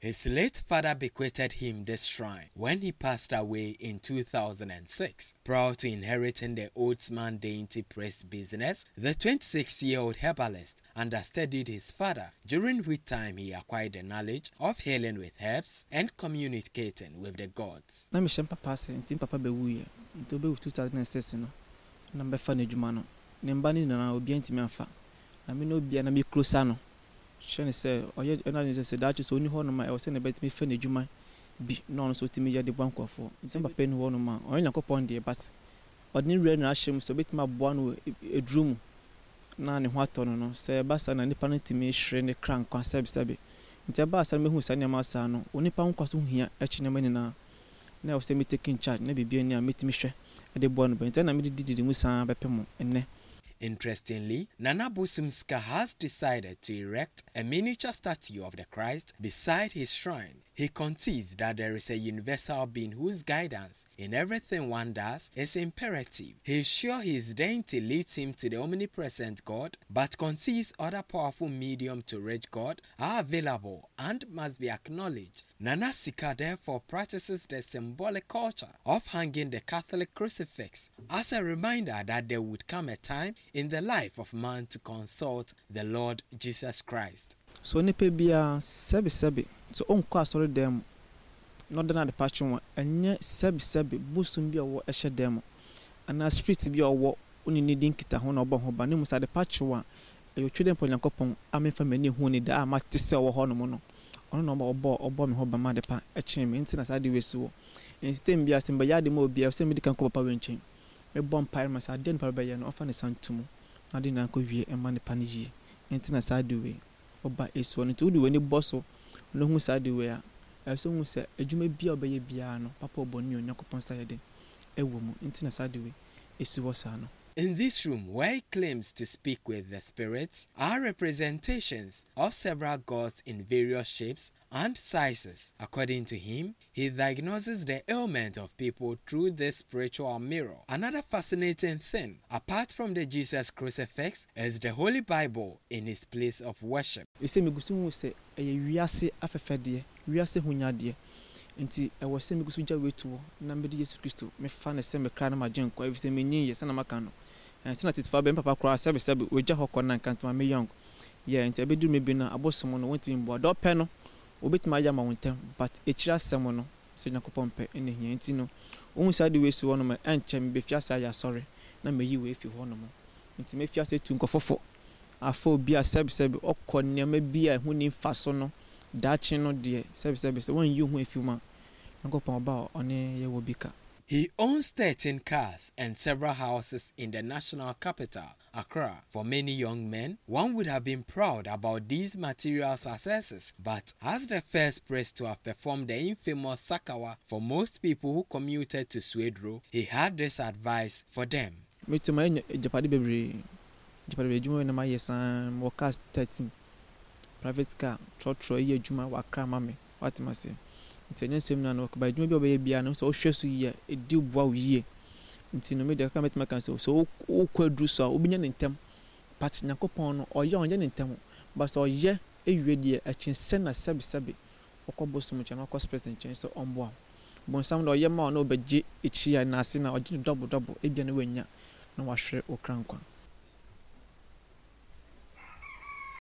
His late father bequeathed him this shrine when he passed away in 2006. Proud to inheriting the Oatsman Dainty Priest business, the 26-year-old herbalist understudied his father, during which time he acquired the knowledge of healing with herbs and communicating with the gods. na mehyɛ mpapa ase nti mpapa bɛwuiɛ nti wobɛwu 2006 no na mbɛfa no adwuma no ne mba no nyinaa obia ntumi amfa na me ne obia na mekuro sa no hyɛ ne sɛ ɔyɛ ɛna ne sɛ sɛ daakye sɛ ɔni hɔ nom a ɛwɔ sɛ ne bɛtumi fa n'adwuma bi na ɔno nso tumi yɛ de boa nkɔfoɔ nti papa ni hɔ nom a ɔyɛ nyankopɔn deɛ but ɔde ne wura no ahyɛ mu sɛ ɔbɛtumi aboa no ɛduru mu na ne ho atɔ no no. Sɛ ɛba saa na nipa no tumi hyerɛ ne kra nkwa sɛbesɛbe nti ɛbaa saa no mɛhu saa nneɛma saa no onipa nkwa so hia akyi nneɛma nyinaa. Na ɛwɔ sɛ me taking charge na biribi ani a mɛtumi hwɛ de boa no bɛn. Nti ɛna mede dididi mu saa bɛpɛ mu ɛnnɛ. Interestingly, Nana Busumska has decided to erect a miniature statue of the Christ beside his shrine. He concedes that there is a universal being whose guidance in everything one does is imperative. He is sure his deity leads him to the omnipresent God, but concedes other powerful medium to reach God are available and must be acknowledged. Nana Sika therefore practices the symbolic culture of hanging the Catholic crucifix as a reminder that there would come a time in the life of man to consult the Lord Jesus Christ. so nipa biara sɛbesɛbe so ɔnkɔ asɔre dan mu na ɔda no ade pakye a ɛnyɛ sɛbesɛbe bosom bi a ɔwɔ ɛhyɛ dan mu anaa spirit bi a ɔwɔ wone ne di nkita ho na ɔbɔ ho ba. Ne mu sɛ ade pakye ho a ɛyɛ otwe dɛ mpa onyankopɔn a memfa m'ani hu ne da a mate sɛ ɔwɔ hɔ nom no. Ɔno na ɔbɔ ho ba ma ade pa ɛkyee me nti na saa de wesi wɔ nstem bi ase mbɛyɛ ade ma obiara sɛ mebɔ mpae ma sɛ adeɛ nipa bɛyɛ no ɔfa ne sa nto mu na ade nyinaa kɔ wie ɛma nipa no yie. Nti na saa de wei ɔba esuo no nti wode w'ani bɔ so na hu saa de wei a ɛsɛ hu sɛ adwuma bia ɔbɛyɛ biara no papa ɔbɔ ne onyankopɔn sa yɛ den ɛwɔ mu. Nti na saa de wei esi hɔ saa no In this room, where he claims to speak with the spirits, are representations of several gods in various shapes and sizes. According to him, he diagnoses the ailment of people through this spiritual mirror. Another fascinating thing, apart from the Jesus crucifix, is the Holy Bible in his place of worship. sɛ nti ɛwɔ sɛ megu so gya hɔ na mede yesu kristo mefa ne sɛ mekra no magye nkwa ɛfiri sɛ menyiyɛ sɛna maka no Eh, ɛnti na tete fa bɛn papa koraa sɛbi sɛbi wogya hɔ kɔ nanka ntoma mi yɔngo yɛ nti ebi duru mi bi na abosom no wɔntumi mbɔ dɔpɛ no obetumi ayɛ ama wɔn ntɛm but ekyir asɛm no sɛ nyakopɔ mpɛ ɛna hia nti no ohun saa de weesi hɔ nom ɛnkyɛn mi befi ase ayɛ asɔre na meyi wee fi hɔ nom nti mefi ase tu nkɔfofo. Afa obi a sɛbi sɛbi ɔkɔ nneɛma bi a ɛho ni nfa so no daakye no deɛ sɛbi sɛbi sɛ wɔn yi ohun efi mu a nyakopɔn ɔba a ɔne yɛ wɔ. He owns 13 cars and several houses in the national capital, Accra. For many young men, one would have been proud about these material successes, but as the first priest to have performed the infamous Sakawa for most people who commuted to Swedru, he had this advice for them. meti ma yɛ agyapade bebree agyapade bebree adwuma na mayɛ saa wɔ cars 13 private car nti ɛnyɛ nsɛm no ano ba adwuma bi a ɔbɛyɛ biara no sɛ wohwɛ so yie ɛdi boa wo yie. Nti no medeɛ ka mɛtumi aka sɛ sɛ wo- wokɔ aduru so a wobɛnya ne ntɛm. But nyankopɔn no ɔyɛ ɔnyɛ ne ntɛm. Ba sɛ ɔyɛ ɛwie deɛ akyi sɛ na sɛbesɛbe wɔkɔ bosom nkyɛn na wɔkɔ spirit nkyɛn sɛ ɔmboa wo. Bonsam de ɔyɛ ma wo na wobɛgye akyi a naase na ɔgye no dɔbo ebia na woanya na wahwere wo kra nkwa